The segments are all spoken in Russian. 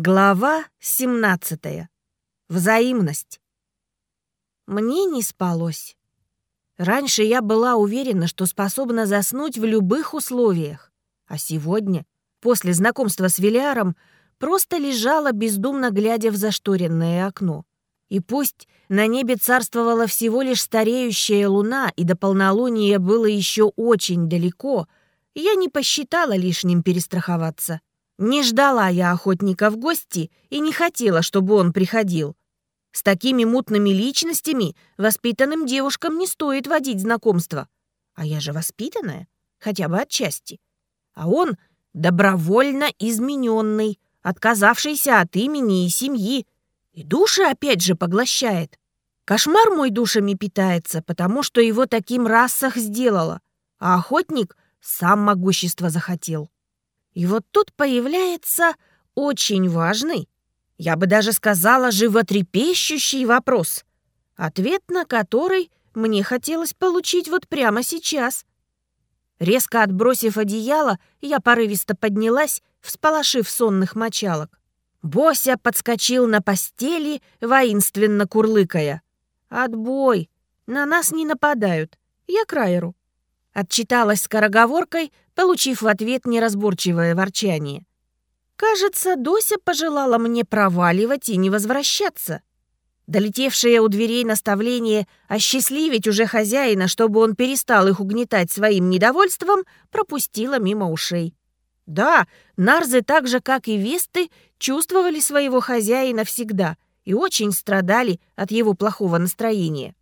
Глава 17. Взаимность. Мне не спалось. Раньше я была уверена, что способна заснуть в любых условиях. А сегодня, после знакомства с Велиаром, просто лежала, бездумно глядя в зашторенное окно. И пусть на небе царствовала всего лишь стареющая луна, и до полнолуния было еще очень далеко, я не посчитала лишним перестраховаться. Не ждала я охотника в гости и не хотела, чтобы он приходил. С такими мутными личностями воспитанным девушкам не стоит водить знакомства. А я же воспитанная, хотя бы отчасти. А он добровольно измененный, отказавшийся от имени и семьи. И души опять же поглощает. Кошмар мой душами питается, потому что его таким расах сделала, а охотник сам могущество захотел. И вот тут появляется очень важный, я бы даже сказала, животрепещущий вопрос, ответ на который мне хотелось получить вот прямо сейчас. Резко отбросив одеяло, я порывисто поднялась, всполошив сонных мочалок. Бося подскочил на постели, воинственно курлыкая. «Отбой! На нас не нападают. Я к Райеру». Отчиталась скороговоркой, получив в ответ неразборчивое ворчание. Кажется, Дося пожелала мне проваливать и не возвращаться. Долетевшее у дверей наставление осчастливить уже хозяина, чтобы он перестал их угнетать своим недовольством, пропустила мимо ушей. Да, нарзы так же, как и весты, чувствовали своего хозяина всегда и очень страдали от его плохого настроения.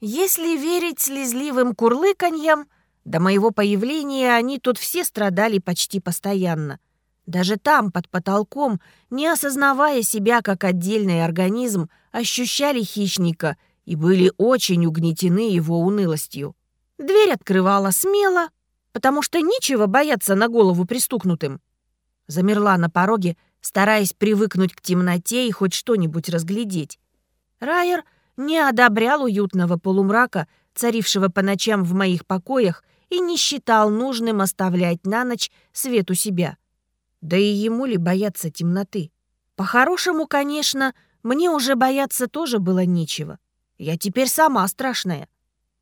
Если верить слезливым курлыканьям, до моего появления они тут все страдали почти постоянно. Даже там, под потолком, не осознавая себя как отдельный организм, ощущали хищника и были очень угнетены его унылостью. Дверь открывала смело, потому что нечего бояться на голову пристукнутым. Замерла на пороге, стараясь привыкнуть к темноте и хоть что-нибудь разглядеть. Райер не одобрял уютного полумрака, царившего по ночам в моих покоях, и не считал нужным оставлять на ночь свет у себя. Да и ему ли бояться темноты? По-хорошему, конечно, мне уже бояться тоже было нечего. Я теперь сама страшная.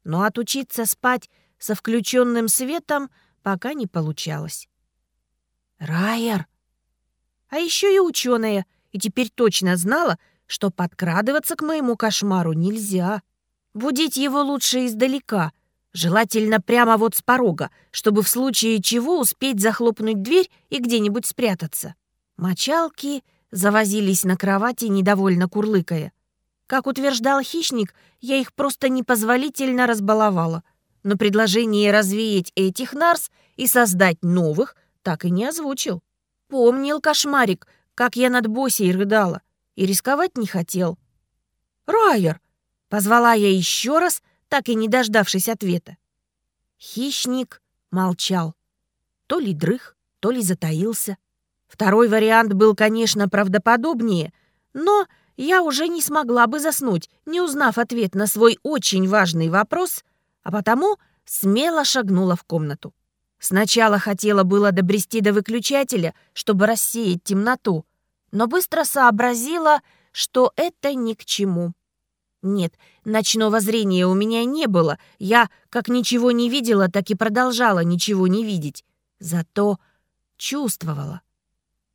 Но отучиться спать со включенным светом пока не получалось. Райер! А еще и ученая, и теперь точно знала, что подкрадываться к моему кошмару нельзя. Будить его лучше издалека — Желательно прямо вот с порога, чтобы в случае чего успеть захлопнуть дверь и где-нибудь спрятаться. Мочалки завозились на кровати, недовольно курлыкая. Как утверждал хищник, я их просто непозволительно разбаловала. Но предложение развеять этих нарс и создать новых так и не озвучил. Помнил кошмарик, как я над Босей рыдала, и рисковать не хотел. «Райер!» — позвала я еще раз — так и не дождавшись ответа. Хищник молчал. То ли дрых, то ли затаился. Второй вариант был, конечно, правдоподобнее, но я уже не смогла бы заснуть, не узнав ответ на свой очень важный вопрос, а потому смело шагнула в комнату. Сначала хотела было добрести до выключателя, чтобы рассеять темноту, но быстро сообразила, что это ни к чему. Нет, ночного зрения у меня не было. Я как ничего не видела, так и продолжала ничего не видеть. Зато чувствовала.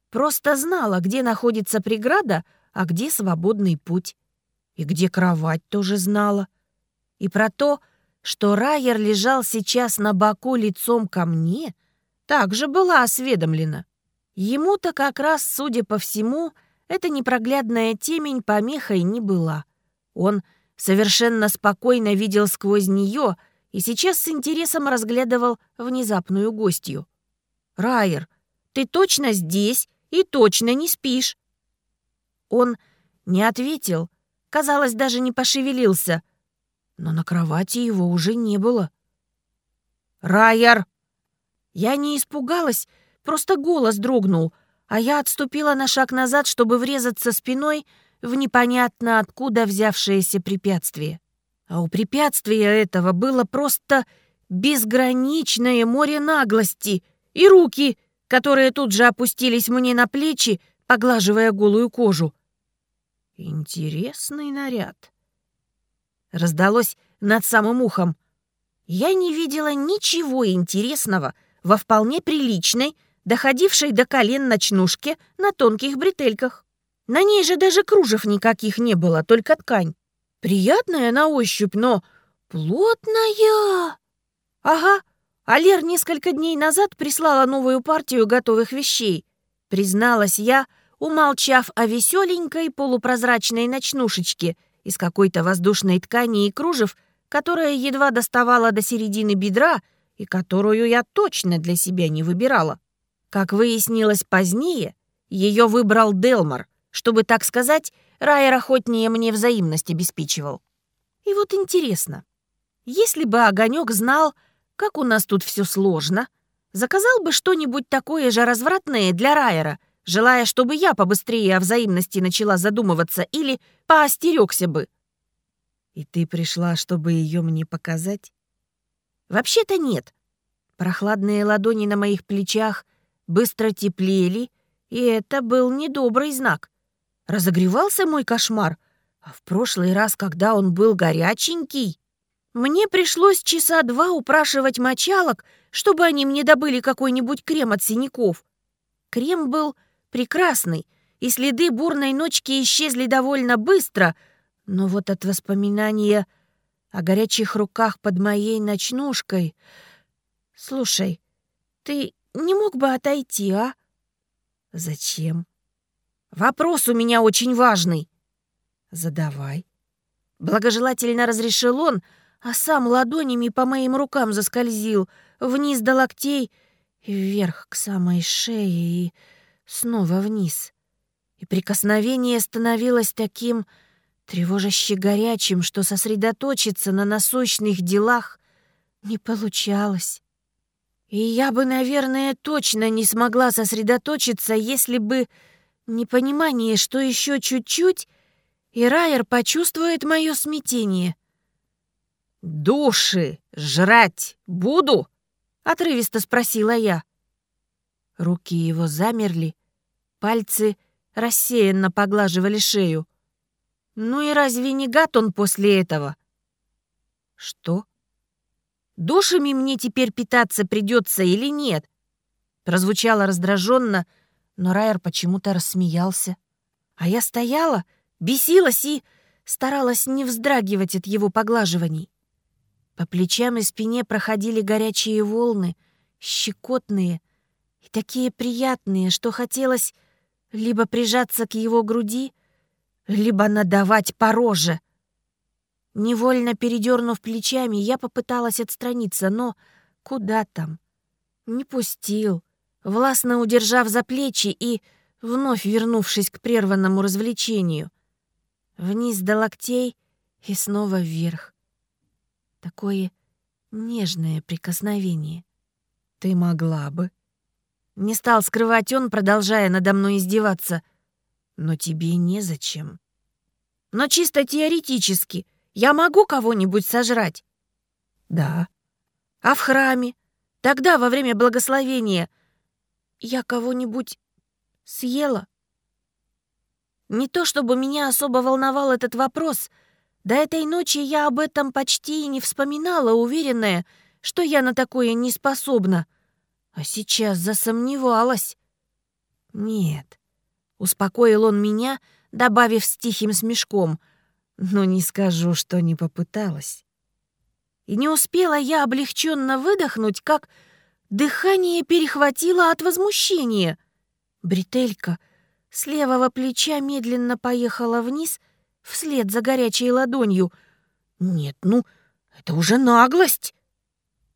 Просто знала, где находится преграда, а где свободный путь. И где кровать тоже знала. И про то, что Райер лежал сейчас на боку лицом ко мне, также была осведомлена. Ему-то как раз, судя по всему, эта непроглядная темень помехой не была. Он совершенно спокойно видел сквозь нее и сейчас с интересом разглядывал внезапную гостью. «Райер, ты точно здесь и точно не спишь?» Он не ответил, казалось, даже не пошевелился, но на кровати его уже не было. «Райер!» Я не испугалась, просто голос дрогнул, а я отступила на шаг назад, чтобы врезаться спиной в непонятно откуда взявшееся препятствие. А у препятствия этого было просто безграничное море наглости и руки, которые тут же опустились мне на плечи, поглаживая голую кожу. «Интересный наряд», — раздалось над самым ухом. Я не видела ничего интересного во вполне приличной, доходившей до колен ночнушке на тонких бретельках. На ней же даже кружев никаких не было, только ткань. Приятная на ощупь, но плотная. Ага, Алер несколько дней назад прислала новую партию готовых вещей. Призналась я, умолчав о веселенькой полупрозрачной ночнушечке из какой-то воздушной ткани и кружев, которая едва доставала до середины бедра и которую я точно для себя не выбирала. Как выяснилось позднее, ее выбрал Делмар, чтобы, так сказать, Райер охотнее мне взаимность обеспечивал. И вот интересно, если бы Огонек знал, как у нас тут все сложно, заказал бы что-нибудь такое же развратное для Райера, желая, чтобы я побыстрее о взаимности начала задумываться или поостерегся бы. И ты пришла, чтобы ее мне показать? Вообще-то нет. Прохладные ладони на моих плечах быстро теплели, и это был недобрый знак. Разогревался мой кошмар, а в прошлый раз, когда он был горяченький, мне пришлось часа два упрашивать мочалок, чтобы они мне добыли какой-нибудь крем от синяков. Крем был прекрасный, и следы бурной ночки исчезли довольно быстро, но вот от воспоминания о горячих руках под моей ночнушкой... Слушай, ты не мог бы отойти, а? Зачем? Вопрос у меня очень важный. Задавай. Благожелательно разрешил он, а сам ладонями по моим рукам заскользил, вниз до локтей, вверх к самой шее и снова вниз. И прикосновение становилось таким тревожаще горячим, что сосредоточиться на насущных делах не получалось. И я бы, наверное, точно не смогла сосредоточиться, если бы не понимание, что еще чуть-чуть, и Райер почувствует мое смятение. «Души жрать буду?» — отрывисто спросила я. Руки его замерли, пальцы рассеянно поглаживали шею. Ну и разве не гад он после этого? Что? Душами мне теперь питаться придется или нет? Прозвучало раздраженно, но Райер почему-то рассмеялся. А я стояла, бесилась и старалась не вздрагивать от его поглаживаний. По плечам и спине проходили горячие волны, щекотные и такие приятные, что хотелось либо прижаться к его груди, либо надавать по роже. Невольно передернув плечами, я попыталась отстраниться, но куда там? Не пустил, властно удержав за плечи и вновь вернувшись к прерванному развлечению. Вниз до локтей и снова вверх. Такое нежное прикосновение. Ты могла бы. Не стал скрывать он, продолжая надо мной издеваться. Но тебе незачем. Но чисто теоретически я могу кого-нибудь сожрать? Да. А в храме? Тогда, во время благословения, я кого-нибудь съела? Не то чтобы меня особо волновал этот вопрос — до этой ночи я об этом почти и не вспоминала, уверенная, что я на такое не способна. А сейчас засомневалась. «Нет», — успокоил он меня, добавив с тихим смешком, «но не скажу, что не попыталась». И не успела я облегченно выдохнуть, как дыхание перехватило от возмущения. Бретелька с левого плеча медленно поехала вниз — вслед за горячей ладонью. Нет, ну, это уже наглость.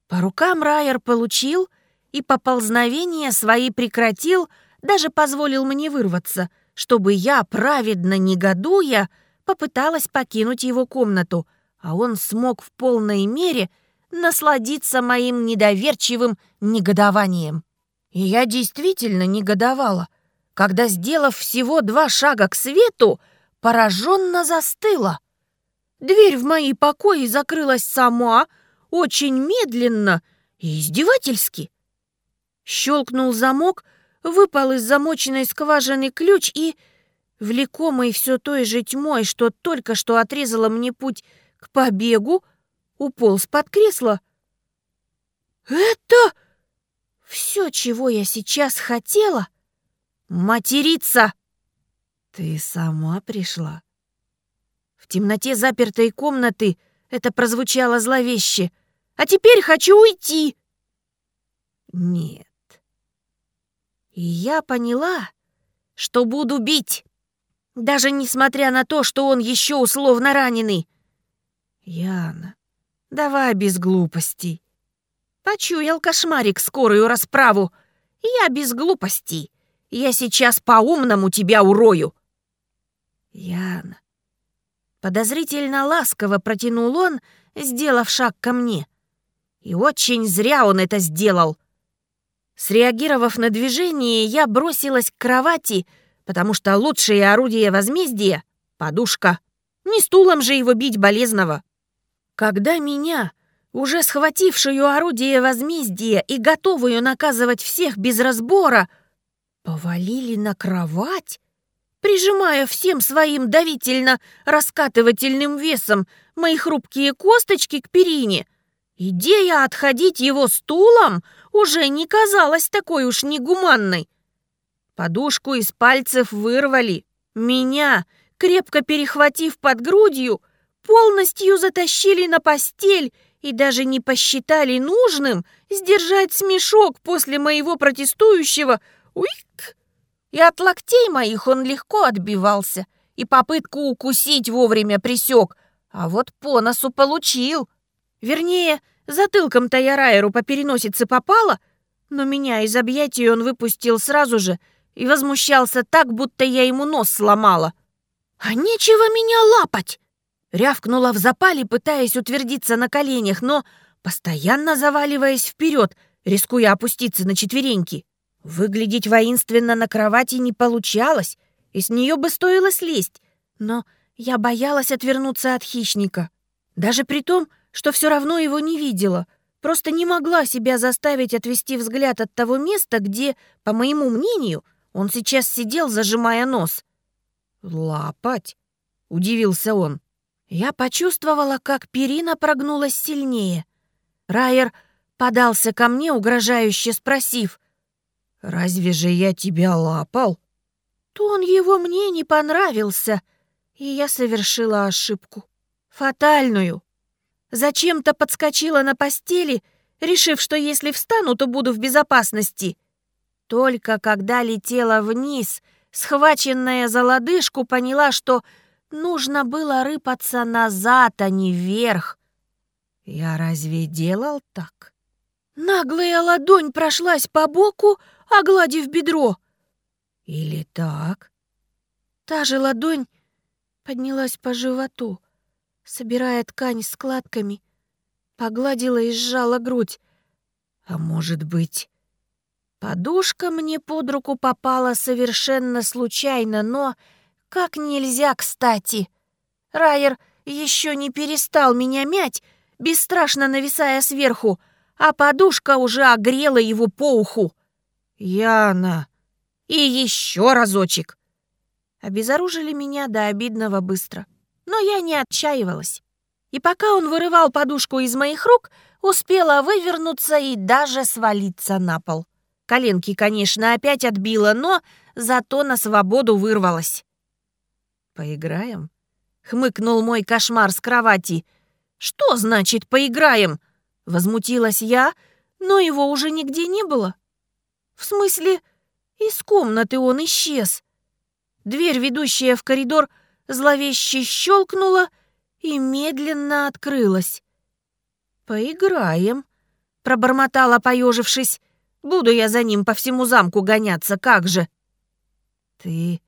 По рукам Райер получил и поползновения свои прекратил, даже позволил мне вырваться, чтобы я, праведно негодуя, попыталась покинуть его комнату, а он смог в полной мере насладиться моим недоверчивым негодованием. И я действительно негодовала, когда, сделав всего два шага к свету, пораженно застыла. Дверь в мои покои закрылась сама, очень медленно и издевательски. Щелкнул замок, выпал из замоченной скважины ключ и, влекомый все той же тьмой, что только что отрезала мне путь к побегу, уполз под кресло. «Это все, чего я сейчас хотела? Материться!» «Ты сама пришла?» В темноте запертой комнаты это прозвучало зловеще. «А теперь хочу уйти!» «Нет». И я поняла, что буду бить, даже несмотря на то, что он еще условно раненый. «Яна, давай без глупостей». Почуял кошмарик скорую расправу. Я без глупостей. Я сейчас по-умному тебя урою. Яна. Подозрительно ласково протянул он, сделав шаг ко мне. И очень зря он это сделал. Среагировав на движение, я бросилась к кровати, потому что лучшее орудие возмездия — подушка. Не стулом же его бить болезного. Когда меня, уже схватившую орудие возмездия и готовую наказывать всех без разбора, повалили на кровать, прижимая всем своим давительно-раскатывательным весом мои хрупкие косточки к перине, идея отходить его стулом уже не казалась такой уж негуманной. Подушку из пальцев вырвали. Меня, крепко перехватив под грудью, полностью затащили на постель и даже не посчитали нужным сдержать смешок после моего протестующего «Уик!». И от локтей моих он легко отбивался, и попытку укусить вовремя присек, а вот по носу получил. Вернее, затылком-то я Райеру по переносице попала, но меня из объятий он выпустил сразу же и возмущался так, будто я ему нос сломала. «А нечего меня лапать!» Рявкнула в запале, пытаясь утвердиться на коленях, но постоянно заваливаясь вперед, рискуя опуститься на четвереньки. Выглядеть воинственно на кровати не получалось, и с нее бы стоило слезть, но я боялась отвернуться от хищника. Даже при том, что все равно его не видела, просто не могла себя заставить отвести взгляд от того места, где, по моему мнению, он сейчас сидел, зажимая нос. «Лапать?» — удивился он. Я почувствовала, как перина прогнулась сильнее. Райер подался ко мне, угрожающе спросив, «Разве же я тебя лапал?» Тон его мне не понравился, и я совершила ошибку. Фатальную. Зачем-то подскочила на постели, решив, что если встану, то буду в безопасности. Только когда летела вниз, схваченная за лодыжку, поняла, что Нужно было рыпаться назад, а не вверх. Я разве делал так? Наглая ладонь прошлась по боку, огладив бедро. Или так? Та же ладонь поднялась по животу, собирая ткань складками, погладила и сжала грудь. А может быть, подушка мне под руку попала совершенно случайно, но как нельзя кстати. Райер еще не перестал меня мять, бесстрашно нависая сверху, а подушка уже огрела его по уху. «Яна!» «И еще разочек!» Обезоружили меня до обидного быстро. Но я не отчаивалась. И пока он вырывал подушку из моих рук, успела вывернуться и даже свалиться на пол. Коленки, конечно, опять отбила, но зато на свободу вырвалась. «Поиграем?» — хмыкнул мой кошмар с кровати. «Что значит «поиграем»?» — возмутилась я, но его уже нигде не было. «В смысле, из комнаты он исчез?» Дверь, ведущая в коридор, зловеще щелкнула и медленно открылась. «Поиграем», — пробормотала, поежившись. «Буду я за ним по всему замку гоняться, как же!» «Ты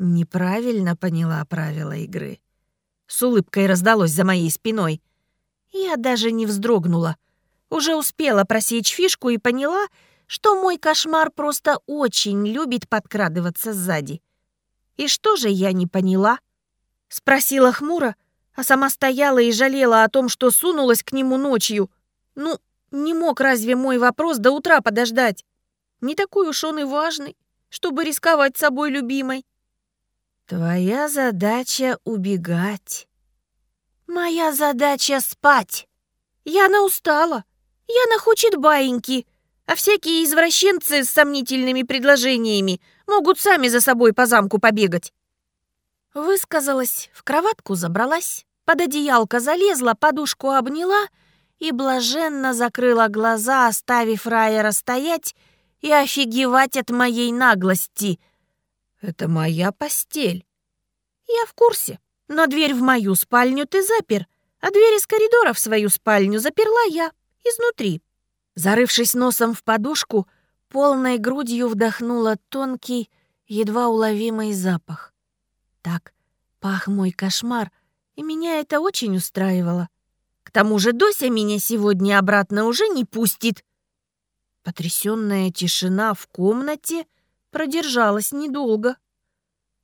Неправильно поняла правила игры. С улыбкой раздалось за моей спиной. Я даже не вздрогнула. Уже успела просечь фишку и поняла, что мой кошмар просто очень любит подкрадываться сзади. И что же я не поняла? Спросила хмуро, а сама стояла и жалела о том, что сунулась к нему ночью. Ну, не мог разве мой вопрос до утра подождать? Не такой уж он и важный, чтобы рисковать собой любимой. Твоя задача — убегать. Моя задача — спать. Яна устала. Яна хочет баиньки, а всякие извращенцы с сомнительными предложениями могут сами за собой по замку побегать. Высказалась, в кроватку забралась, под одеялко залезла, подушку обняла и блаженно закрыла глаза, оставив Райера стоять и офигевать от моей наглости. «Это моя постель». «Я в курсе, но дверь в мою спальню ты запер, а дверь из коридора в свою спальню заперла я, изнутри». Зарывшись носом в подушку, полной грудью вдохнула тонкий, едва уловимый запах. Так пах мой кошмар, и меня это очень устраивало. К тому же Дося меня сегодня обратно уже не пустит. Потрясенная тишина в комнате продержалась недолго.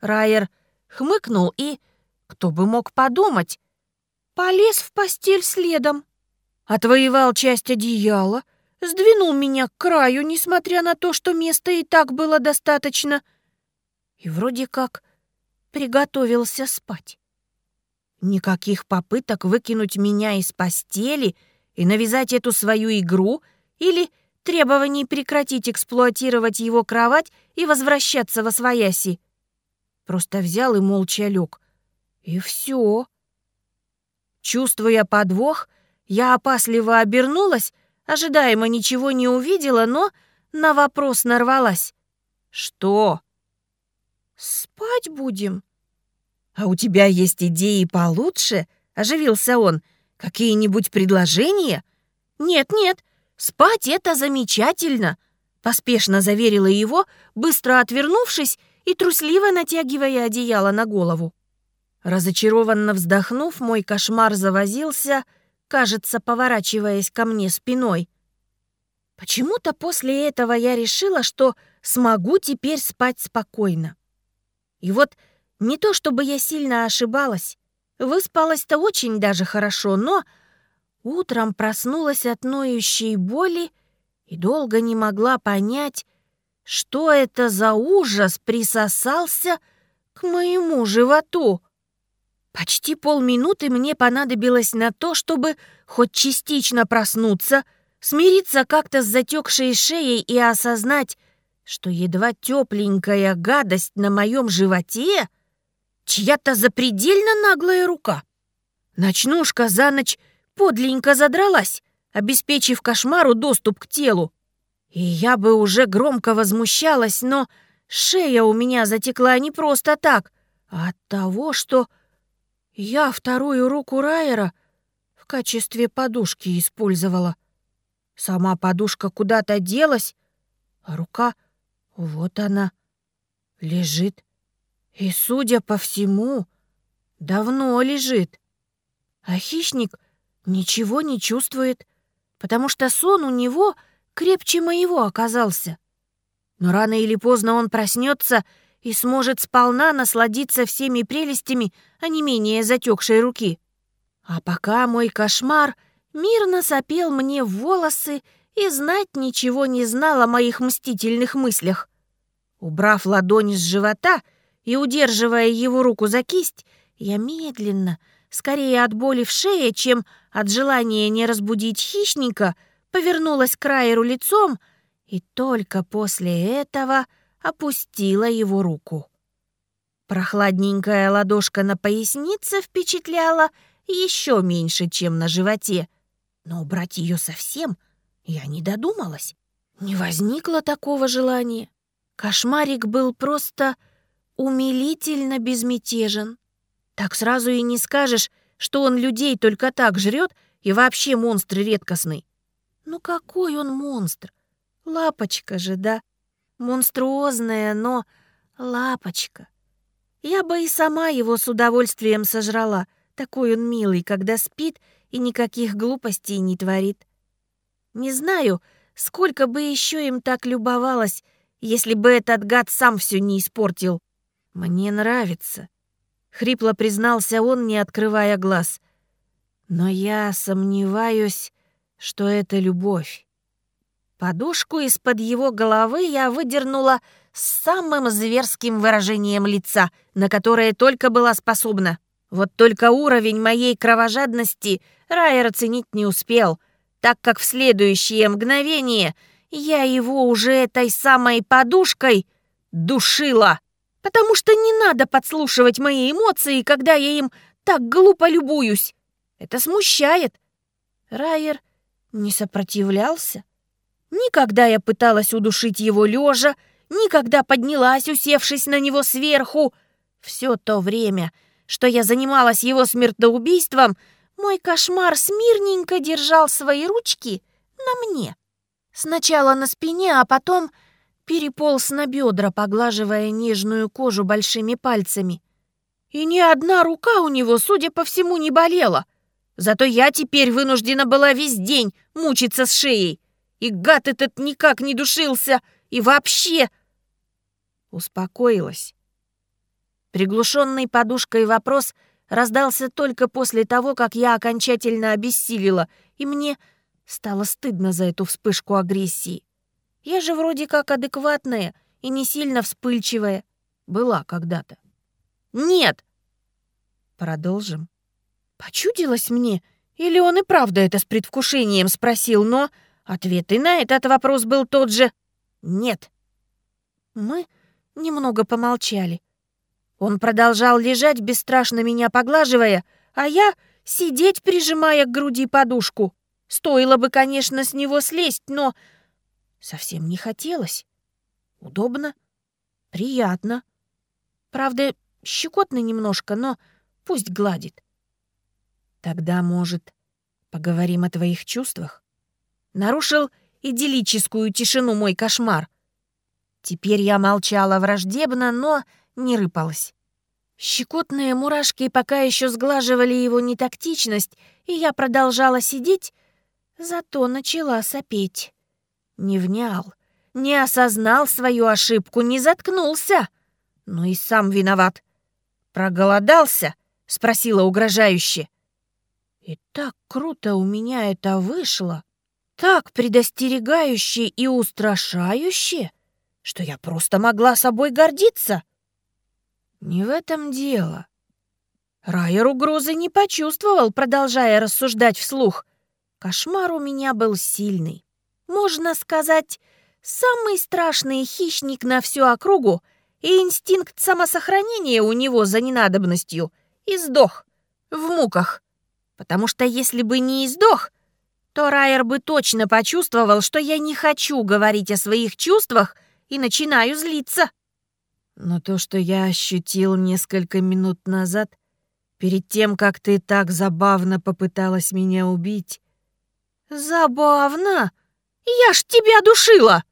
Райер хмыкнул и, кто бы мог подумать, полез в постель следом. Отвоевал часть одеяла, сдвинул меня к краю, несмотря на то, что места и так было достаточно, и вроде как приготовился спать. Никаких попыток выкинуть меня из постели и навязать эту свою игру или требований прекратить эксплуатировать его кровать и возвращаться во свояси. Просто взял и молча лег. И все. Чувствуя подвох, я опасливо обернулась, ожидаемо ничего не увидела, но на вопрос нарвалась. «Что?» «Спать будем?» «А у тебя есть идеи получше?» — оживился он. «Какие-нибудь предложения?» «Нет-нет, «Спать — это замечательно!» — поспешно заверила его, быстро отвернувшись и трусливо натягивая одеяло на голову. Разочарованно вздохнув, мой кошмар завозился, кажется, поворачиваясь ко мне спиной. Почему-то после этого я решила, что смогу теперь спать спокойно. И вот не то чтобы я сильно ошибалась, выспалась-то очень даже хорошо, но Утром проснулась от ноющей боли и долго не могла понять, что это за ужас присосался к моему животу. Почти полминуты мне понадобилось на то, чтобы хоть частично проснуться, смириться как-то с затекшей шеей и осознать, что едва тепленькая гадость на моем животе — чья-то запредельно наглая рука. Ночнушка за ночь подленько задралась, обеспечив кошмару доступ к телу. И я бы уже громко возмущалась, но шея у меня затекла не просто так, а от того, что я вторую руку Райера в качестве подушки использовала. Сама подушка куда-то делась, а рука, вот она, лежит. И, судя по всему, давно лежит. А хищник ничего не чувствует, потому что сон у него крепче моего оказался. Но рано или поздно он проснется и сможет сполна насладиться всеми прелестями, а не менее затекшей руки. А пока мой кошмар мирно сопел мне в волосы и знать ничего не знал о моих мстительных мыслях. Убрав ладонь с живота и удерживая его руку за кисть, я медленно, скорее от боли в шее, чем от желания не разбудить хищника, повернулась к Райеру лицом и только после этого опустила его руку. Прохладненькая ладошка на пояснице впечатляла еще меньше, чем на животе, но убрать ее совсем я не додумалась. Не возникло такого желания. Кошмарик был просто умилительно безмятежен. Так сразу и не скажешь, что он людей только так жрет и вообще монстр редкостный. Ну какой он монстр? Лапочка же, да? Монструозная, но лапочка. Я бы и сама его с удовольствием сожрала. Такой он милый, когда спит и никаких глупостей не творит. Не знаю, сколько бы еще им так любовалась, если бы этот гад сам все не испортил. Мне нравится. Хрипло признался он, не открывая глаз. Но я сомневаюсь, что это любовь. Подушку из-под его головы я выдернула с самым зверским выражением лица, на которое только была способна. Вот только уровень моей кровожадности Райер оценить не успел, так как в следующее мгновение я его уже этой самой подушкой душила. Потому что не надо подслушивать мои эмоции, когда я им так глупо любуюсь. Это смущает. Райер не сопротивлялся. Никогда я пыталась удушить его лежа, никогда поднялась, усевшись на него сверху. Все то время, что я занималась его смертоубийством, мой кошмар смирненько держал свои ручки на мне. Сначала на спине, а потом переполз на бедра, поглаживая нежную кожу большими пальцами. И ни одна рука у него, судя по всему, не болела. Зато я теперь вынуждена была весь день мучиться с шеей. И гад этот никак не душился. И вообще... Успокоилась. Приглушенный подушкой вопрос раздался только после того, как я окончательно обессилила, и мне стало стыдно за эту вспышку агрессии. Я же вроде как адекватная и не сильно вспыльчивая. Была когда-то. «Нет!» «Продолжим?» Почудилось мне? Или он и правда это с предвкушением спросил, но ответ и на этот вопрос был тот же «нет». Мы немного помолчали. Он продолжал лежать, бесстрашно меня поглаживая, а я сидеть, прижимая к груди подушку. Стоило бы, конечно, с него слезть, но совсем не хотелось. Удобно, приятно. Правда, щекотно немножко, но пусть гладит. Тогда, может, поговорим о твоих чувствах? Нарушил идиллическую тишину мой кошмар. Теперь я молчала враждебно, но не рыпалась. Щекотные мурашки пока еще сглаживали его нетактичность, и я продолжала сидеть, зато начала сопеть. Не внял, не осознал свою ошибку, не заткнулся. Ну и сам виноват. «Проголодался?» — спросила угрожающе. И так круто у меня это вышло, так предостерегающе и устрашающе, что я просто могла собой гордиться. Не в этом дело. Райер угрозы не почувствовал, продолжая рассуждать вслух. Кошмар у меня был сильный. Можно сказать, самый страшный хищник на всю округу, и инстинкт самосохранения у него за ненадобностью и сдох в муках. Потому что если бы не издох, то Райер бы точно почувствовал, что я не хочу говорить о своих чувствах и начинаю злиться. Но то, что я ощутил несколько минут назад, перед тем, как ты так забавно попыталась меня убить... Забавно? Я ж тебя душила!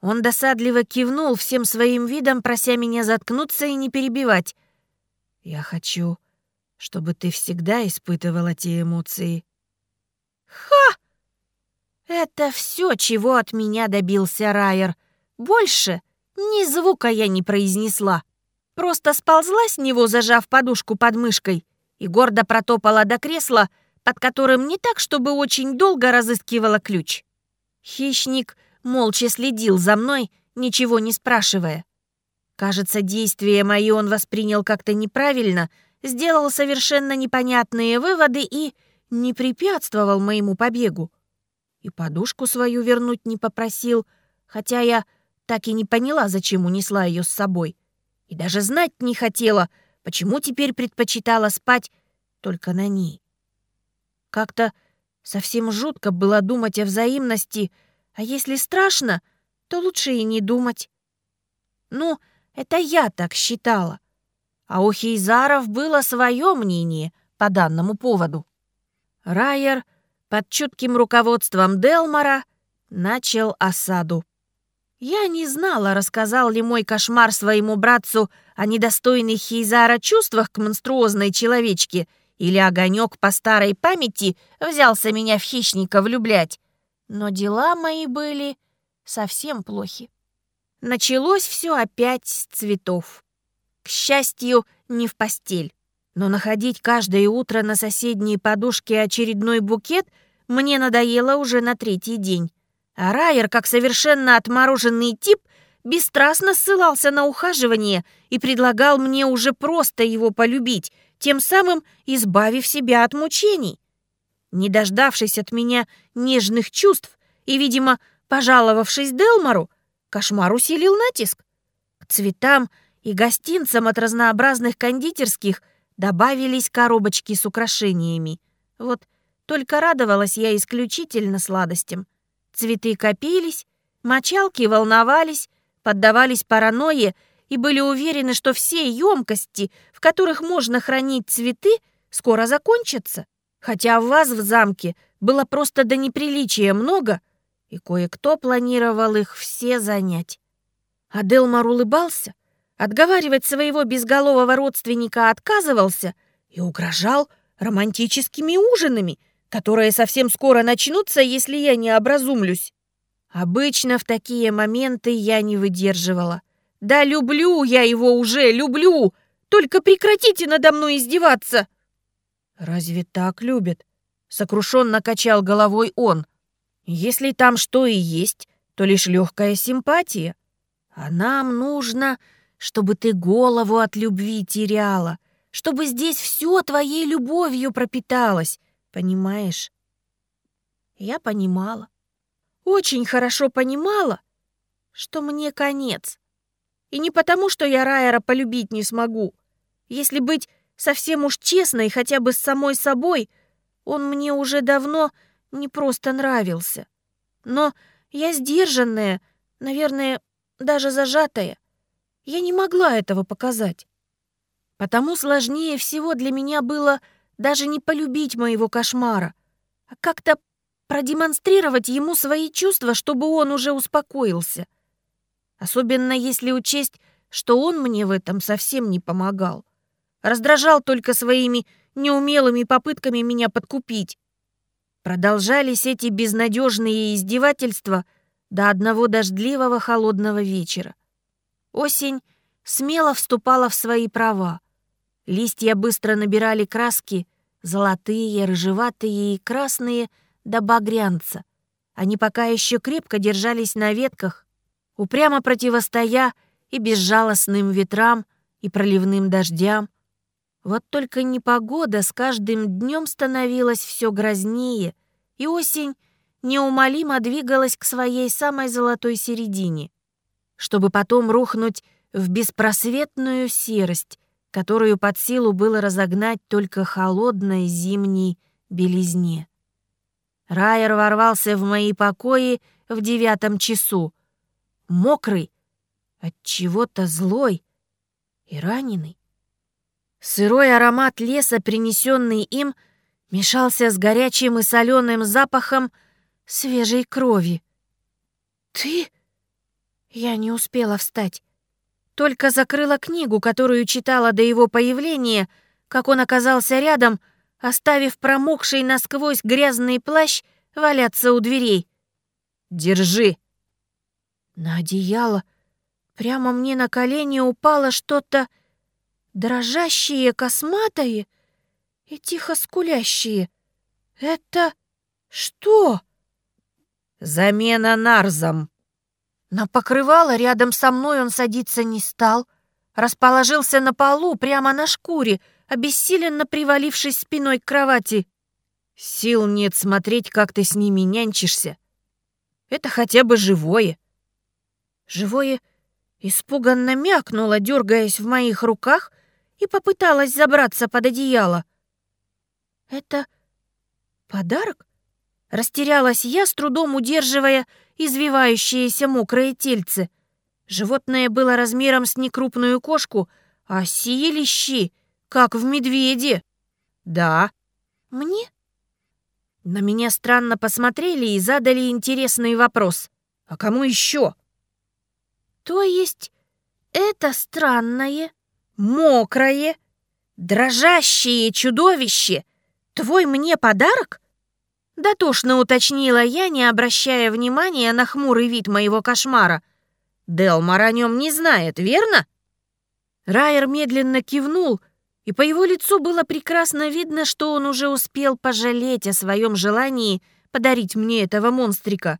Он досадливо кивнул всем своим видом, прося меня заткнуться и не перебивать. Я хочу, чтобы ты всегда испытывала те эмоции. Ха! Это все, чего от меня добился Райер. Больше ни звука я не произнесла. Просто сползла с него, зажав подушку под мышкой, и гордо протопала до кресла, под которым не так, чтобы очень долго разыскивала ключ. Хищник молча следил за мной, ничего не спрашивая. Кажется, действие мои он воспринял как-то неправильно — сделал совершенно непонятные выводы и не препятствовал моему побегу. И подушку свою вернуть не попросил, хотя я так и не поняла, зачем унесла ее с собой. И даже знать не хотела, почему теперь предпочитала спать только на ней. Как-то совсем жутко было думать о взаимности, а если страшно, то лучше и не думать. Ну, это я так считала а у Хейзаров было свое мнение по данному поводу. Райер под чутким руководством Делмора начал осаду. Я не знала, рассказал ли мой кошмар своему братцу о недостойных Хейзара чувствах к монструозной человечке, или огонек по старой памяти взялся меня в хищника влюблять. Но дела мои были совсем плохи. Началось все опять с цветов. К счастью, не в постель. Но находить каждое утро на соседней подушке очередной букет мне надоело уже на третий день. А Райер, как совершенно отмороженный тип, бесстрастно ссылался на ухаживание и предлагал мне уже просто его полюбить, тем самым избавив себя от мучений. Не дождавшись от меня нежных чувств и, видимо, пожаловавшись Делмару, кошмар усилил натиск. К цветам и гостинцам от разнообразных кондитерских добавились коробочки с украшениями. Вот только радовалась я исключительно сладостям. Цветы копились, мочалки волновались, поддавались паранойе и были уверены, что все емкости, в которых можно хранить цветы, скоро закончатся. Хотя вас в замке было просто до неприличия много, и кое-кто планировал их все занять. Аделмар улыбался, отговаривать своего безголового родственника отказывался и угрожал романтическими ужинами, которые совсем скоро начнутся, если я не образумлюсь. Обычно в такие моменты я не выдерживала. «Да люблю я его уже, люблю! Только прекратите надо мной издеваться!» «Разве так любят?» — сокрушенно качал головой он. «Если там что и есть, то лишь легкая симпатия. А нам нужно, чтобы ты голову от любви теряла, чтобы здесь все твоей любовью пропиталось, понимаешь?» Я понимала, очень хорошо понимала, что мне конец. И не потому, что я Райера полюбить не смогу. Если быть совсем уж честной хотя бы с самой собой, он мне уже давно не просто нравился. Но я сдержанная, наверное, даже зажатая. Я не могла этого показать. Потому сложнее всего для меня было даже не полюбить моего кошмара, а как-то продемонстрировать ему свои чувства, чтобы он уже успокоился. Особенно если учесть, что он мне в этом совсем не помогал. Раздражал только своими неумелыми попытками меня подкупить. Продолжались эти безнадежные издевательства до одного дождливого холодного вечера. Осень смело вступала в свои права. Листья быстро набирали краски, золотые, рыжеватые и красные до багрянца. Они пока еще крепко держались на ветках, упрямо противостоя и безжалостным ветрам, и проливным дождям. Вот только непогода с каждым днем становилась все грознее, и осень неумолимо двигалась к своей самой золотой середине, чтобы потом рухнуть в беспросветную серость, которую под силу было разогнать только холодной зимней белизне. Райер ворвался в мои покои в девятом часу, мокрый, от чего-то злой и раненый. Сырой аромат леса, принесенный им, мешался с горячим и соленым запахом свежей крови. «Ты?» Я не успела встать. Только закрыла книгу, которую читала до его появления, как он оказался рядом, оставив промокший насквозь грязный плащ валяться у дверей. «Держи!» На одеяло прямо мне на колени упало что-то дрожащее, косматое и тихо скулящее. Это что? Замена нарзом. На покрывало рядом со мной он садиться не стал, расположился на полу прямо на шкуре, обессиленно привалившись спиной к кровати. Сил нет смотреть, как ты с ними нянчишься. Это хотя бы живое. Живое испуганно мякнуло, дергаясь в моих руках, и попыталась забраться под одеяло. «Это подарок?» Растерялась я, с трудом удерживая извивающиеся мокрые тельце. Животное было размером с некрупную кошку, а щи, как в медведе. «Да». «Мне?» На меня странно посмотрели и задали интересный вопрос. «А кому еще?» «То есть это странное мокрое, дрожащее чудовище, твой мне подарок?» Дотошно уточнила я, не обращая внимания на хмурый вид моего кошмара. «Делмар о нем не знает, верно?» Райер медленно кивнул, и по его лицу было прекрасно видно, что он уже успел пожалеть о своем желании подарить мне этого монстрика.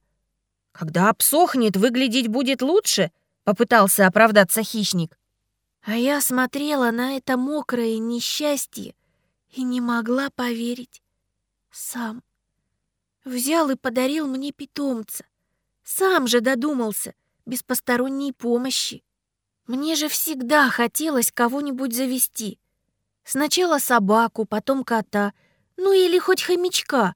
Когда обсохнет, выглядеть будет лучше, попытался оправдаться хищник. А я смотрела на это мокрое несчастье и не могла поверить. Сам взял и подарил мне питомца. Сам же додумался, без посторонней помощи. Мне же всегда хотелось кого-нибудь завести. Сначала собаку, потом кота, ну или хоть хомячка.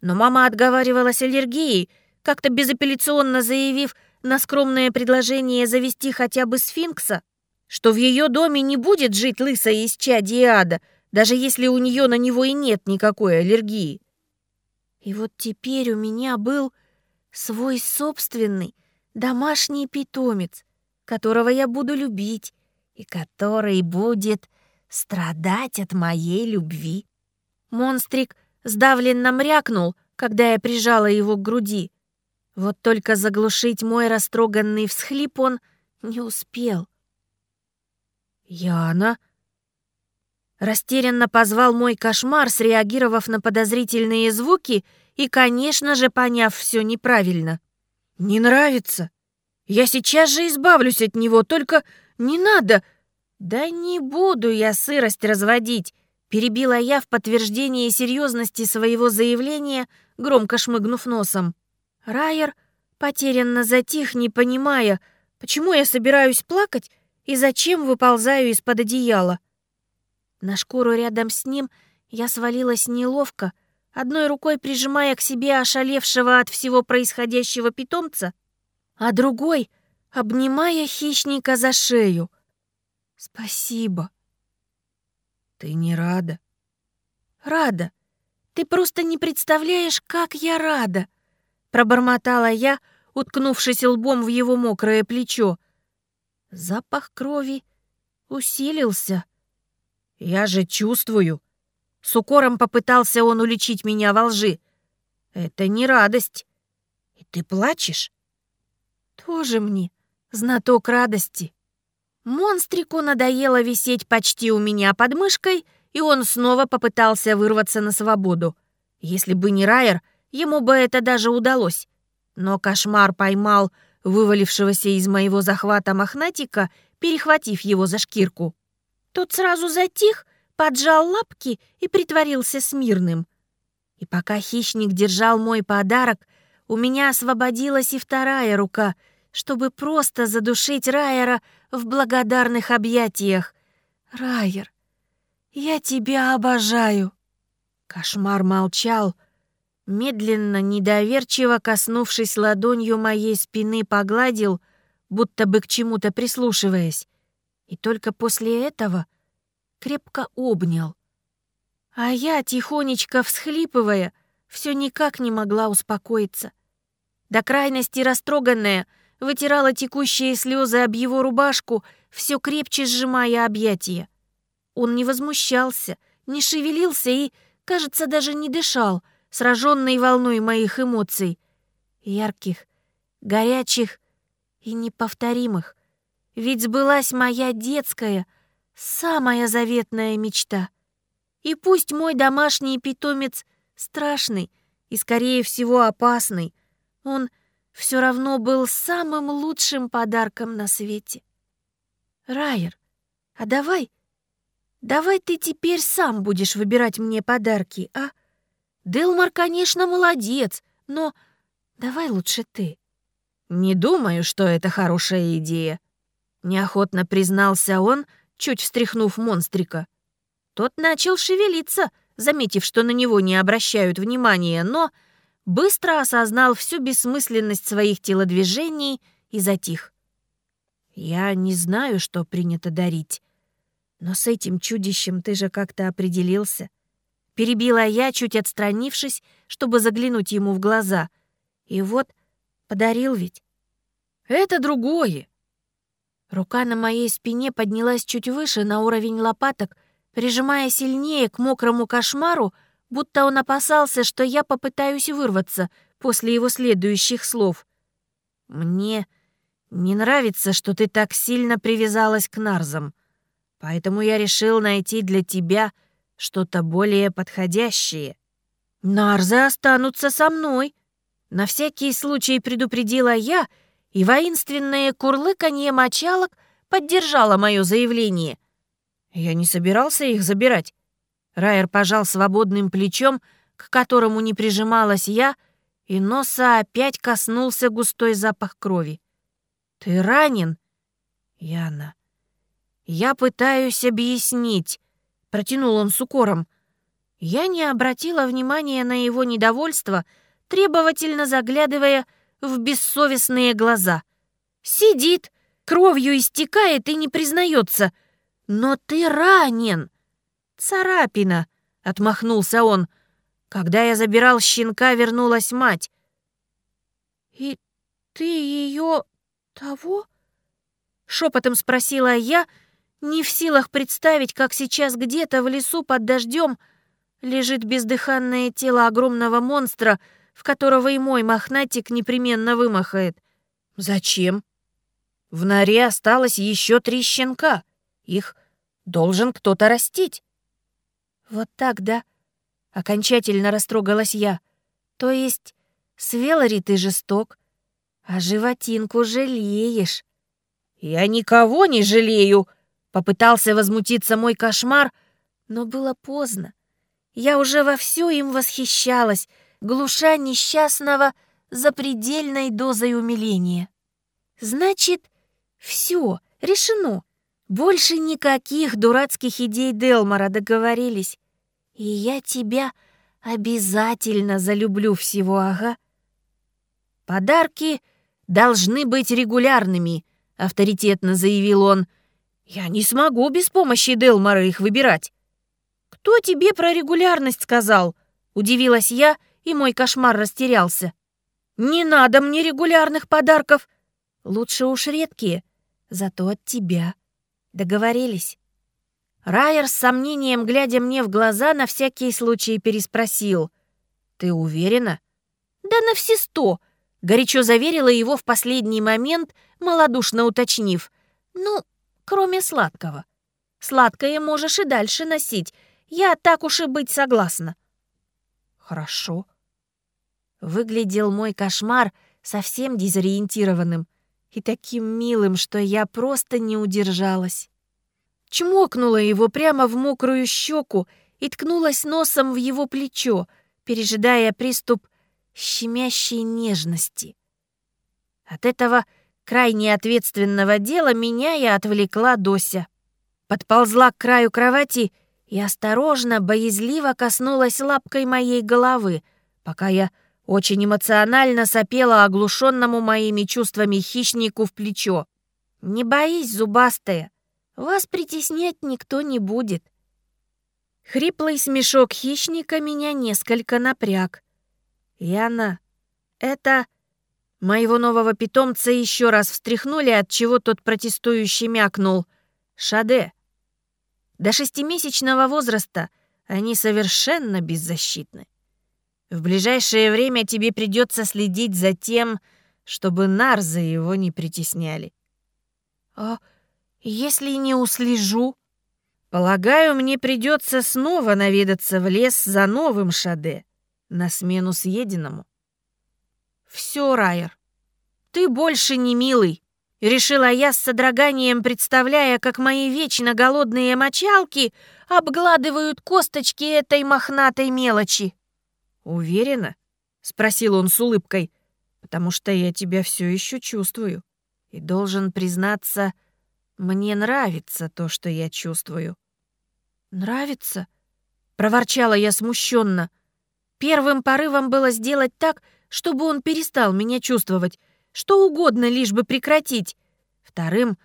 Но мама отговаривалась аллергией, как-то безапелляционно заявив на скромное предложение завести хотя бы сфинкса, что в ее доме не будет жить лысая из чади ада, даже если у нее на него и нет никакой аллергии. И вот теперь у меня был свой собственный домашний питомец, которого я буду любить и который будет страдать от моей любви. Монстрик сдавленно мрякнул, когда я прижала его к груди. Вот только заглушить мой растроганный всхлип он не успел. «Яна?» Растерянно позвал мой кошмар, среагировав на подозрительные звуки и, конечно же, поняв все неправильно. «Не нравится? Я сейчас же избавлюсь от него, только не надо!» «Да не буду я сырость разводить!» Перебила я в подтверждение серьезности своего заявления, громко шмыгнув носом. Райер потерянно затих, не понимая, почему я собираюсь плакать и зачем выползаю из-под одеяла. На шкуру рядом с ним я свалилась неловко, одной рукой прижимая к себе ошалевшего от всего происходящего питомца, а другой обнимая хищника за шею. «Спасибо». «Ты не рада?» «Рада. Ты просто не представляешь, как я рада!» Пробормотала я, уткнувшись лбом в его мокрое плечо. Запах крови усилился. «Я же чувствую!» С укором попытался он уличить меня во лжи. «Это не радость. И ты плачешь?» «Тоже мне знаток радости». Монстрику надоело висеть почти у меня под мышкой, и он снова попытался вырваться на свободу. Если бы не Райер, ему бы это даже удалось. Но кошмар поймал вывалившегося из моего захвата мохнатика, перехватив его за шкирку. Тот сразу затих, поджал лапки и притворился смирным. И пока хищник держал мой подарок, у меня освободилась и вторая рука, чтобы просто задушить Райера в благодарных объятиях. «Райер, я тебя обожаю!» Кошмар молчал, медленно, недоверчиво коснувшись ладонью моей спины, погладил, будто бы к чему-то прислушиваясь и только после этого крепко обнял. А я, тихонечко всхлипывая, все никак не могла успокоиться. До крайности растроганная, вытирала текущие слезы об его рубашку, все крепче сжимая объятия. Он не возмущался, не шевелился и, кажется, даже не дышал, сраженный волной моих эмоций. Ярких, горячих и неповторимых. Ведь сбылась моя детская, самая заветная мечта. И пусть мой домашний питомец страшный и, скорее всего, опасный, он все равно был самым лучшим подарком на свете. Райер, а давай, давай ты теперь сам будешь выбирать мне подарки, а? Делмар, конечно, молодец, но давай лучше ты. Не думаю, что это хорошая идея, Неохотно признался он, чуть встряхнув монстрика. Тот начал шевелиться, заметив, что на него не обращают внимания, но быстро осознал всю бессмысленность своих телодвижений и затих. «Я не знаю, что принято дарить, но с этим чудищем ты же как-то определился». Перебила я, чуть отстранившись, чтобы заглянуть ему в глаза. И вот подарил ведь. «Это другое. Рука на моей спине поднялась чуть выше, на уровень лопаток, прижимая сильнее к мокрому кошмару, будто он опасался, что я попытаюсь вырваться после его следующих слов. «Мне не нравится, что ты так сильно привязалась к нарзам, поэтому я решил найти для тебя что-то более подходящее. Нарзы останутся со мной», На всякий случай предупредила я, и воинственное курлыканье мочалок поддержало мое заявление. Я не собирался их забирать. Райер пожал свободным плечом, к которому не прижималась я, и носа опять коснулся густой запах крови. «Ты ранен?» «Яна, я пытаюсь объяснить», — протянул он с укором. Я не обратила внимания на его недовольство, требовательно заглядывая в бессовестные глаза. «Сидит, кровью истекает и не признается. Но ты ранен!» «Царапина!» — отмахнулся он. Когда я забирал щенка, вернулась мать. «И ты ее того?» Шепотом спросила я, не в силах представить, как сейчас где-то в лесу под дождем лежит бездыханное тело огромного монстра, в которого и мой мохнатик непременно вымахает. Зачем? В норе осталось еще три щенка. Их должен кто-то растить. Вот так, да? Окончательно растрогалась я. То есть с Велари ты жесток, а животинку жалеешь. Я никого не жалею, попытался возмутиться мой кошмар, но было поздно. Я уже вовсю им восхищалась, глуша несчастного запредельной дозой умиления. Значит, все, решено. Больше никаких дурацких идей Делмора договорились. И я тебя обязательно залюблю всего, ага. Подарки должны быть регулярными, авторитетно заявил он. Я не смогу без помощи Делмора их выбирать. Кто тебе про регулярность сказал? Удивилась я, и мой кошмар растерялся. Не надо мне регулярных подарков. Лучше уж редкие, зато от тебя. Договорились?» Райер с сомнением, глядя мне в глаза, на всякий случай переспросил. «Ты уверена?» «Да на все сто!» — горячо заверила его в последний момент, малодушно уточнив. «Ну, кроме сладкого. Сладкое можешь и дальше носить. Я так уж и быть согласна». «Хорошо». Выглядел мой кошмар совсем дезориентированным и таким милым, что я просто не удержалась. Чмокнула его прямо в мокрую щеку и ткнулась носом в его плечо, пережидая приступ щемящей нежности. От этого крайне ответственного дела меня и отвлекла Дося. Подползла к краю кровати и осторожно, боязливо коснулась лапкой моей головы, пока я очень эмоционально сопела оглушенному моими чувствами хищнику в плечо. «Не боись, зубастая, вас притеснять никто не будет». Хриплый смешок хищника меня несколько напряг. «Яна, это...» Моего нового питомца еще раз встряхнули, от чего тот протестующий мякнул. «Шаде». До шестимесячного возраста они совершенно беззащитны. В ближайшее время тебе придется следить за тем, чтобы нарзы его не притесняли. А если не услежу? Полагаю, мне придется снова наведаться в лес за новым шаде, на смену съеденному. Все, Райер, ты больше не милый. Решила я с содроганием, представляя, как мои вечно голодные мочалки обгладывают косточки этой мохнатой мелочи. «Уверена?» — спросил он с улыбкой. «Потому что я тебя все еще чувствую. И должен признаться, мне нравится то, что я чувствую». «Нравится?» — проворчала я смущенно. Первым порывом было сделать так, чтобы он перестал меня чувствовать, что угодно, лишь бы прекратить. Вторым,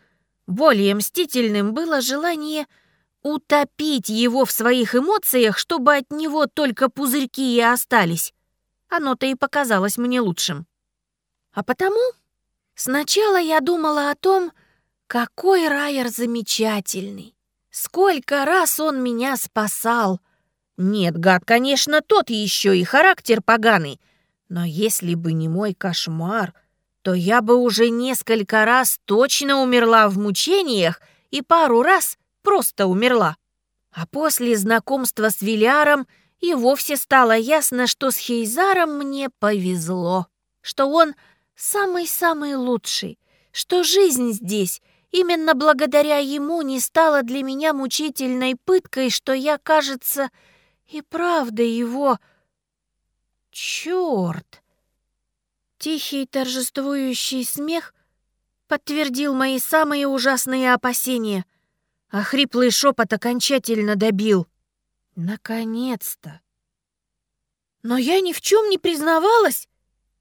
более мстительным, было желание утопить его в своих эмоциях, чтобы от него только пузырьки и остались. Оно-то и показалось мне лучшим. А потому сначала я думала о том, какой Райер замечательный. Сколько раз он меня спасал. Нет, гад, конечно, тот еще и характер поганый. Но если бы не мой кошмар, то я бы уже несколько раз точно умерла в мучениях и пару раз просто умерла. А после знакомства с Виляром и вовсе стало ясно, что с Хейзаром мне повезло. что он самый-самый лучший, что жизнь здесь именно благодаря ему не стала для меня мучительной пыткой, что я, кажется, и правда его... Чёрт! Тихий торжествующий смех подтвердил мои самые ужасные опасения, а хриплый шепот окончательно добил. Наконец-то! Но я ни в чем не признавалась,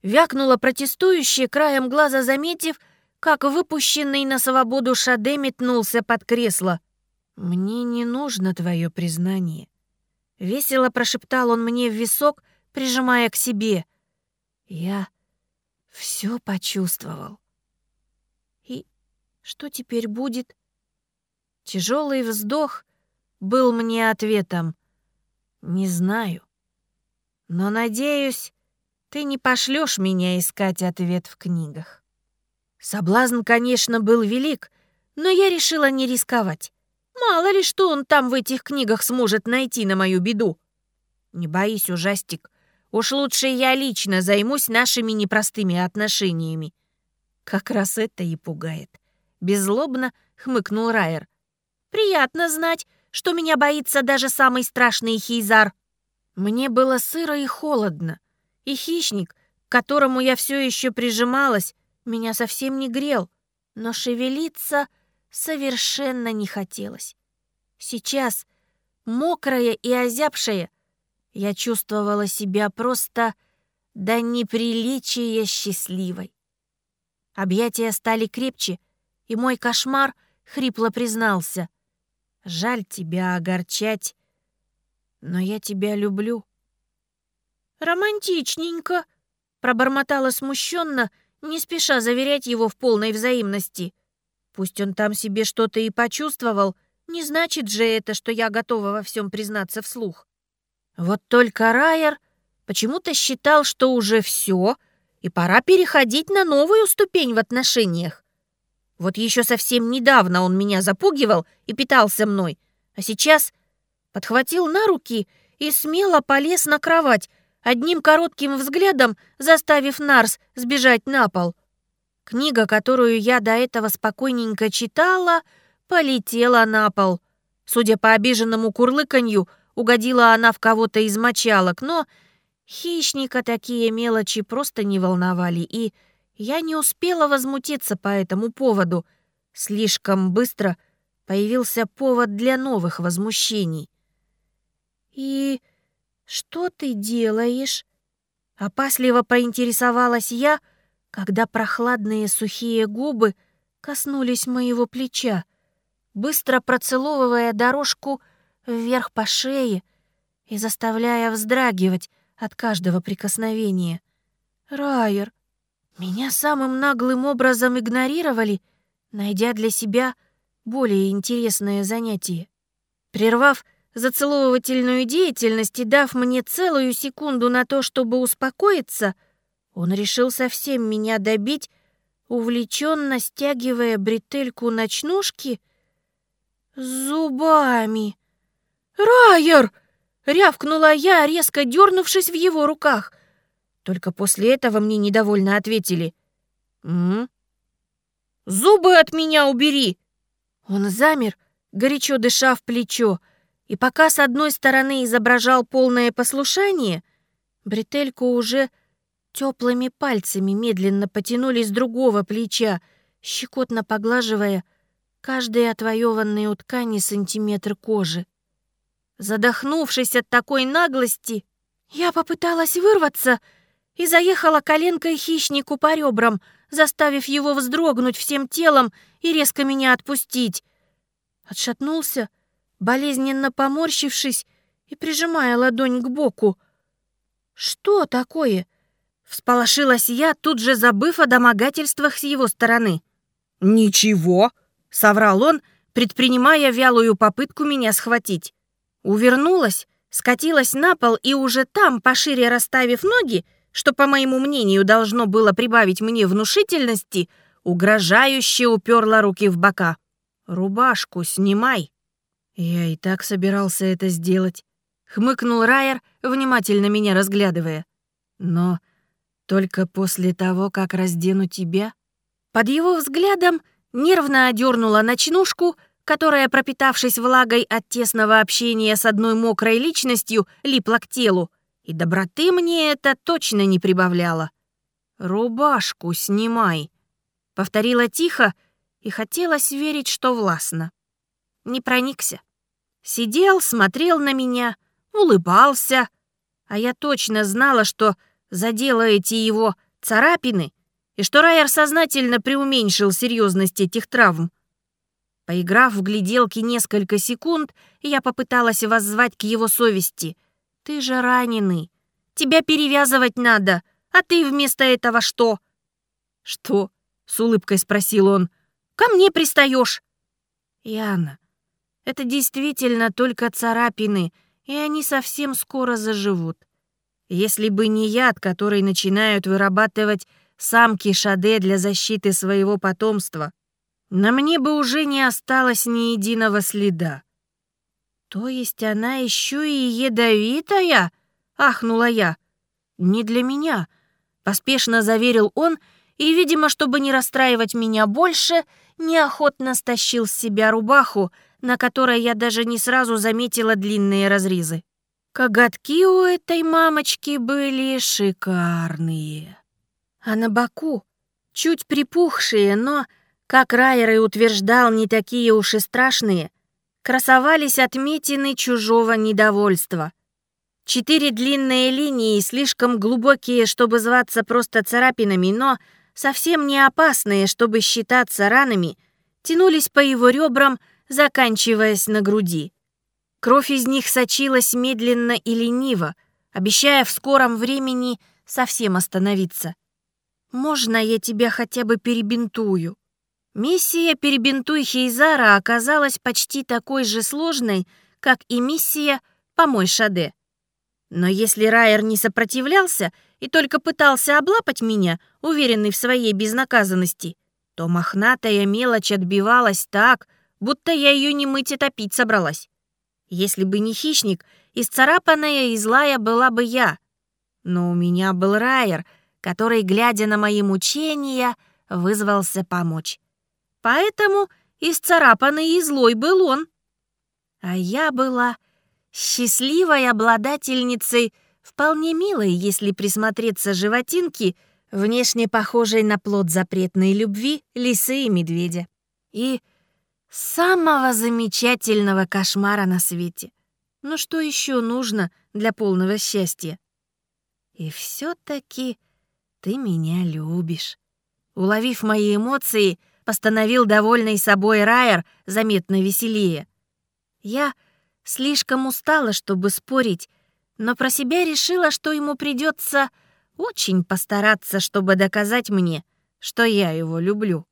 вякнула протестующая, краем глаза заметив, как выпущенный на свободу Шаде метнулся под кресло. «Мне не нужно твое признание», — весело прошептал он мне в висок, прижимая к себе. Я все почувствовал. И что теперь будет? Тяжелый вздох был мне ответом. Не знаю. Но, надеюсь, ты не пошлешь меня искать ответ в книгах. Соблазн, конечно, был велик, но я решила не рисковать. Мало ли что он там в этих книгах сможет найти на мою беду. Не боись, ужастик. Уж лучше я лично займусь нашими непростыми отношениями. Как раз это и пугает. Беззлобно хмыкнул Райер. Приятно знать, что меня боится даже самый страшный хейзар. Мне было сыро и холодно, и хищник, к которому я все еще прижималась, меня совсем не грел, но шевелиться совершенно не хотелось. Сейчас, мокрая и озябшая, я чувствовала себя просто до неприличия счастливой. Объятия стали крепче, и мой кошмар хрипло признался. «Жаль тебя огорчать, но я тебя люблю». «Романтичненько», — пробормотала смущенно, не спеша заверять его в полной взаимности. Пусть он там себе что-то и почувствовал, не значит же это, что я готова во всем признаться вслух. Вот только Райер почему-то считал, что уже все, и пора переходить на новую ступень в отношениях. Вот еще совсем недавно он меня запугивал и питался мной, а сейчас подхватил на руки и смело полез на кровать, одним коротким взглядом заставив Нарс сбежать на пол. Книга, которую я до этого спокойненько читала, полетела на пол. Судя по обиженному курлыканью, угодила она в кого-то из мочалок, но хищника такие мелочи просто не волновали, и я не успела возмутиться по этому поводу. Слишком быстро появился повод для новых возмущений. «И что ты делаешь?» Опасливо поинтересовалась я, когда прохладные сухие губы коснулись моего плеча, быстро процеловывая дорожку вверх по шее и заставляя вздрагивать от каждого прикосновения. «Райер, меня самым наглым образом игнорировали, найдя для себя более интересное занятие. Прервав зацеловывательную деятельность и дав мне целую секунду на то, чтобы успокоиться, он решил совсем меня добить, увлеченно стягивая бретельку ночнушки зубами. «Райер!» — рявкнула я, резко дернувшись в его руках. Только после этого мне недовольно ответили. «М? Зубы от меня убери!» Он замер, горячо дыша в плечо, и пока с одной стороны изображал полное послушание, бретельку уже теплыми пальцами медленно потянули с другого плеча, щекотно поглаживая каждый отвоеванный у ткани сантиметр кожи. Задохнувшись от такой наглости, я попыталась вырваться и заехала коленкой хищнику по ребрам, заставив его вздрогнуть всем телом и резко меня отпустить. Отшатнулся, болезненно поморщившись и прижимая ладонь к боку. «Что такое?» — всполошилась я, тут же забыв о домогательствах с его стороны. «Ничего», — соврал он, предпринимая вялую попытку меня схватить. Увернулась, скатилась на пол и уже там, пошире расставив ноги, что, по моему мнению, должно было прибавить мне внушительности, угрожающе уперла руки в бока. «Рубашку снимай!» Я и так собирался это сделать. Хмыкнул Райер, внимательно меня разглядывая. Но Только после того, как раздену тебя? Под его взглядом нервно одернула ночнушку, которая, пропитавшись влагой от тесного общения с одной мокрой личностью, липла к телу, и доброты мне это точно не прибавляло. «Рубашку снимай», — повторила тихо, и хотелось верить, что властно. Не проникся. Сидел, смотрел на меня, улыбался, а я точно знала, что заделаете его царапины и что Райер сознательно преуменьшил серьезность этих травм. Поиграв в гляделки несколько секунд, я попыталась воззвать к его совести. «Ты же раненый. Тебя перевязывать надо, а ты вместо этого что?» «Что?» — с улыбкой спросил он. «Ко мне пристаешь?» «Яна, это действительно только царапины, и они совсем скоро заживут. Если бы не яд, который начинают вырабатывать самки Шаде для защиты своего потомства, на мне бы уже не осталось ни единого следа. То есть она еще и ядовитая? Ахнула я. Не для меня, поспешно заверил он, и, видимо, чтобы не расстраивать меня больше, неохотно стащил с себя рубаху, на которой я даже не сразу заметила длинные разрезы. Коготки у этой мамочки были шикарные. А на боку чуть припухшие, но, как Райер и утверждал, не такие уж и страшные, красовались отметины чужого недовольства. Четыре длинные линии, слишком глубокие, чтобы зваться просто царапинами, но совсем не опасные, чтобы считаться ранами, тянулись по его ребрам, заканчиваясь на груди. Кровь из них сочилась медленно и лениво, обещая в скором времени совсем остановиться. «Можно я тебя хотя бы перебинтую?» Миссия «Перебинтуй Хейзара» оказалась почти такой же сложной, как и миссия «Помой Шаде». Но если Райер не сопротивлялся и только пытался облапать меня, уверенный в своей безнаказанности, то мохнатая мелочь отбивалась так, будто я ее не мыть и топить собралась. Если бы не хищник, исцарапанная и злая была бы я. Но у меня был Райер, который, глядя на мои мучения, вызвался помочь. Поэтому исцарапанный и злой был он. А я была счастливой обладательницей вполне милой, если присмотреться животинки, внешне похожей на плод запретной любви лисы и медведя. И Самого замечательного кошмара на свете. Ну что еще нужно для полного счастья? И все-таки ты меня любишь. Уловив мои эмоции, постановил довольный собой Райер заметно веселее. Я слишком устала, чтобы спорить, но про себя решила, что ему придется очень постараться, чтобы доказать мне, что я его люблю.